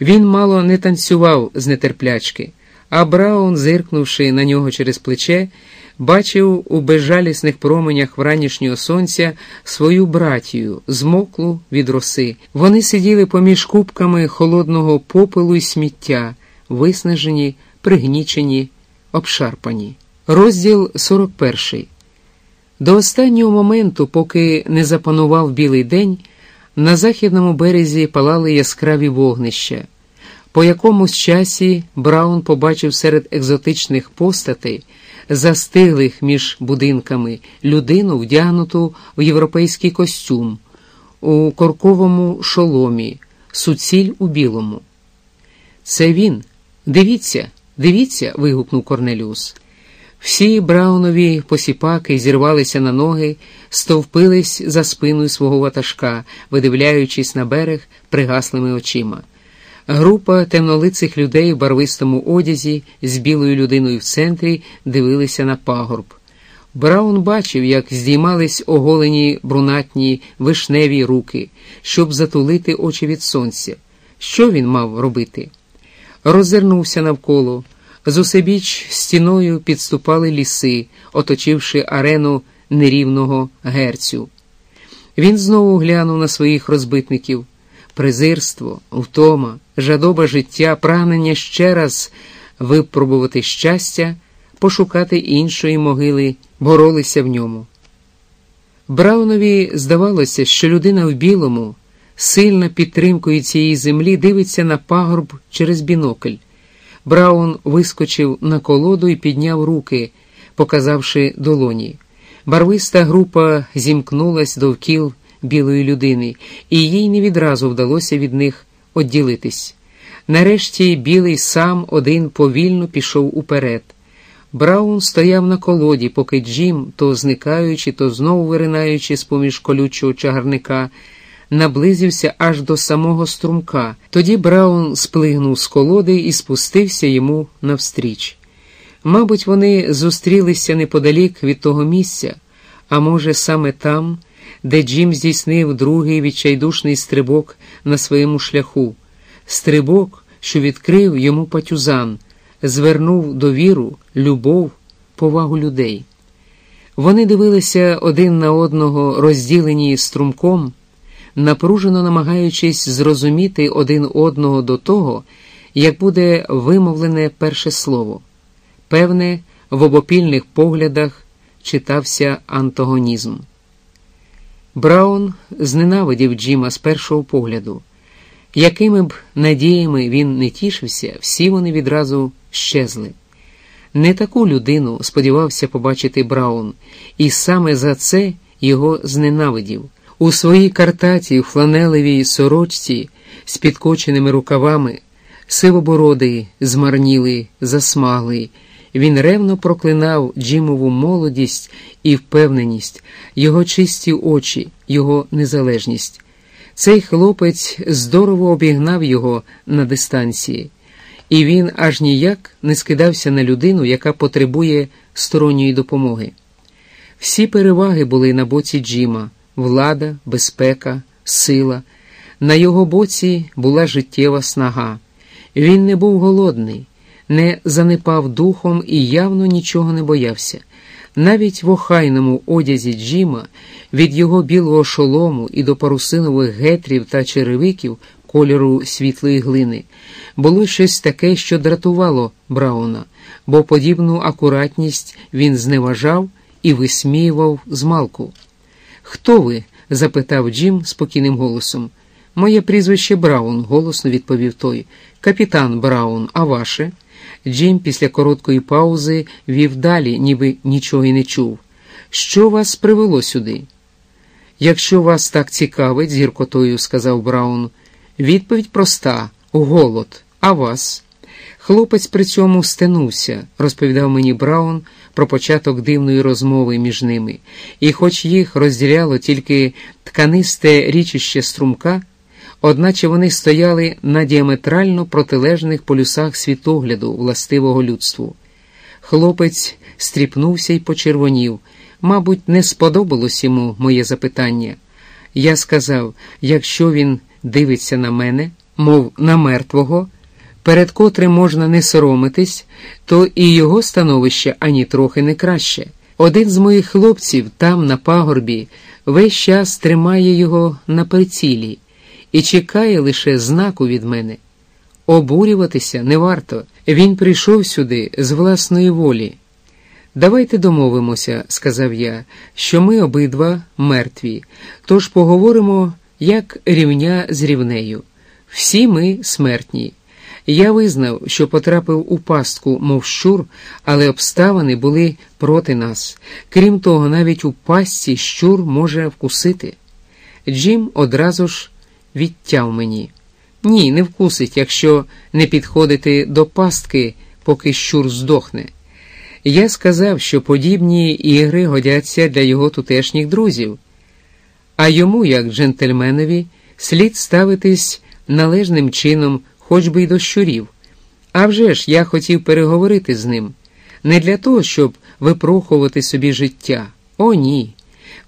Він мало не танцював з нетерплячки, а Браун, зиркнувши на нього через плече, бачив у безжалісних променях вранішнього сонця свою братію, змоклу від роси. Вони сиділи поміж кубками холодного попелу і сміття, виснажені, пригнічені, обшарпані. Розділ 41. До останнього моменту, поки не запанував білий день, на західному березі палали яскраві вогнища. По якомусь часі Браун побачив серед екзотичних постатей, застиглих між будинками, людину, вдягнуту в європейський костюм, у корковому шоломі, суціль у білому. Це він. Дивіться, дивіться. вигукнув Корнеліус. Всі Браунові посіпаки зірвалися на ноги, стовпились за спиною свого ватажка, видивляючись на берег пригаслими очима. Група темнолицих людей в барвистому одязі з білою людиною в центрі дивилися на пагорб. Браун бачив, як здіймались оголені брунатні вишневі руки, щоб затулити очі від сонця. Що він мав робити? Роззирнувся навколо. Зусебіч стіною підступали ліси, оточивши арену нерівного герцю. Він знову глянув на своїх розбитників презирство, втома, жадоба життя, прагнення ще раз випробувати щастя, пошукати іншої могили, боролися в ньому. Браунові здавалося, що людина в білому, сильна підтримкою цієї землі, дивиться на пагорб через бінокль. Браун вискочив на колоду і підняв руки, показавши долоні. Барвиста група зімкнулась довкіл білої людини, і їй не відразу вдалося від них одділитись. Нарешті білий сам один повільно пішов уперед. Браун стояв на колоді, поки Джим, то зникаючи, то знову виринаючи з поміж колючого чагарника, наблизився аж до самого струмка. Тоді Браун сплигнув з колоди і спустився йому навстріч. Мабуть, вони зустрілися неподалік від того місця, а може, саме там, де Джим здійснив другий відчайдушний стрибок на своєму шляху, стрибок, що відкрив йому патюзан, звернув довіру, любов, повагу людей. Вони дивилися один на одного, розділені струмком напружено намагаючись зрозуміти один одного до того, як буде вимовлене перше слово. Певне, в обопільних поглядах читався антагонізм. Браун зненавидів Джима з першого погляду. Якими б надіями він не тішився, всі вони відразу щезли. Не таку людину сподівався побачити Браун, і саме за це його зненавидів. У своїй картаті, фланелевій сорочці з підкоченими рукавами, сивобородий, змарнілий, засмаглий, він ревно проклинав Джимову молодість і впевненість, його чисті очі, його незалежність. Цей хлопець здорово обігнав його на дистанції, і він аж ніяк не скидався на людину, яка потребує сторонньої допомоги. Всі переваги були на боці Джима влада, безпека, сила. На його боці була життєва снага. Він не був голодний, не занепав духом і явно нічого не боявся. Навіть в охайному одязі Джима від його білого шолому і до парусинових гетрів та черевиків кольору світлої глини було щось таке, що дратувало Брауна, бо подібну акуратність він зневажав і висміював змалку. Хто ви? запитав Джим спокійним голосом. Моє прізвище Браун, голосно відповів той. Капітан Браун, а ваше? Джим після короткої паузи вів далі, ніби нічого й не чув. Що вас привело сюди? Якщо вас так цікавить, з гіркотою сказав Браун, відповідь проста голод. А вас? Хлопець при цьому стенувся, розповідав мені Браун про початок дивної розмови між ними, і, хоч їх розділяло тільки тканисте річище струмка, одначе вони стояли на діаметрально протилежних полюсах світогляду властивого людству. Хлопець стріпнувся і почервонів. Мабуть, не сподобалось йому моє запитання. Я сказав: якщо він дивиться на мене, мов на мертвого, перед котрим можна не соромитись, то і його становище ані трохи не краще. Один з моїх хлопців там, на пагорбі, весь час тримає його на прицілі і чекає лише знаку від мене. Обурюватися не варто. Він прийшов сюди з власної волі. Давайте домовимося, сказав я, що ми обидва мертві, тож поговоримо як рівня з рівнею. Всі ми смертні. Я визнав, що потрапив у пастку, мов щур, але обставини були проти нас. Крім того, навіть у пастці щур може вкусити. Джим одразу ж відтяв мені. Ні, не вкусить, якщо не підходити до пастки, поки щур здохне. Я сказав, що подібні ігри годяться для його тутешніх друзів, а йому, як джентльменові, слід ставитись належним чином, хоч би й до щурів. А вже ж я хотів переговорити з ним не для того, щоб випрохувати собі життя. О, ні.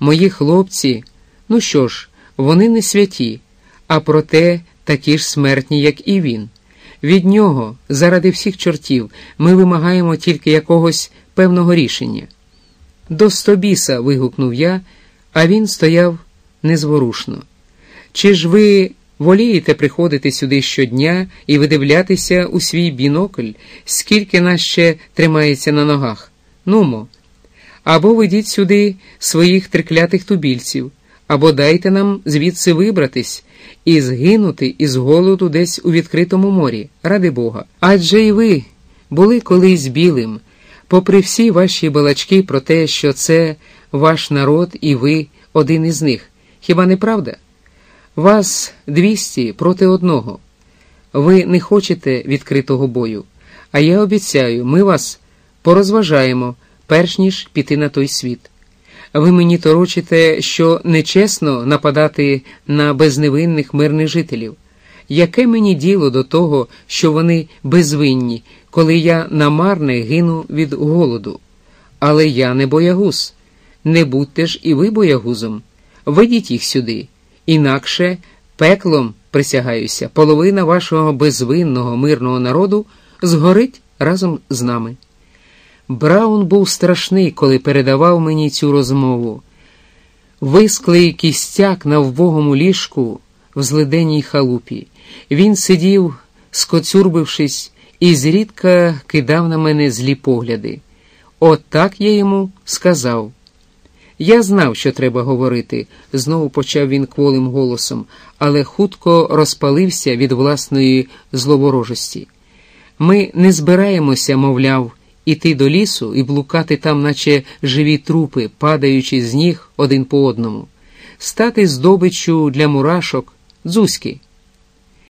Мої хлопці, ну що ж, вони не святі, а проте такі ж смертні, як і він. Від нього, заради всіх чортів, ми вимагаємо тільки якогось певного рішення. До стобіса. вигукнув я, а він стояв незворушно. Чи ж ви волієте приходити сюди щодня і видивлятися у свій бінокль, скільки нас ще тримається на ногах? Нумо. Або ведіть сюди своїх триклятих тубільців, або дайте нам звідси вибратись і згинути із голоду десь у відкритому морі, ради Бога. Адже і ви були колись білим, попри всі ваші балачки про те, що це ваш народ і ви один із них. Хіба не правда? Вас двісті проти одного. Ви не хочете відкритого бою, а я обіцяю, ми вас порозважаємо, перш ніж піти на той світ. Ви мені торочите, що нечесно нападати на безневинних мирних жителів. Яке мені діло до того, що вони безвинні, коли я намарне гину від голоду? Але я не боягуз. Не будьте ж і ви боягузом. Ведіть їх сюди. Інакше пеклом, присягаюся, половина вашого безвинного мирного народу згорить разом з нами. Браун був страшний, коли передавав мені цю розмову. Висклий кістяк на вбогому ліжку в злиденній халупі. Він сидів, скоцюрбившись, і зрідка кидав на мене злі погляди. От так я йому сказав. Я знав, що треба говорити, знову почав він кволим голосом, але хутко розпалився від власної зловорожості. Ми не збираємося, мовляв, іти до лісу і блукати там, наче живі трупи, падаючи з ніг один по одному, стати здобиччю для мурашок, дзузьки.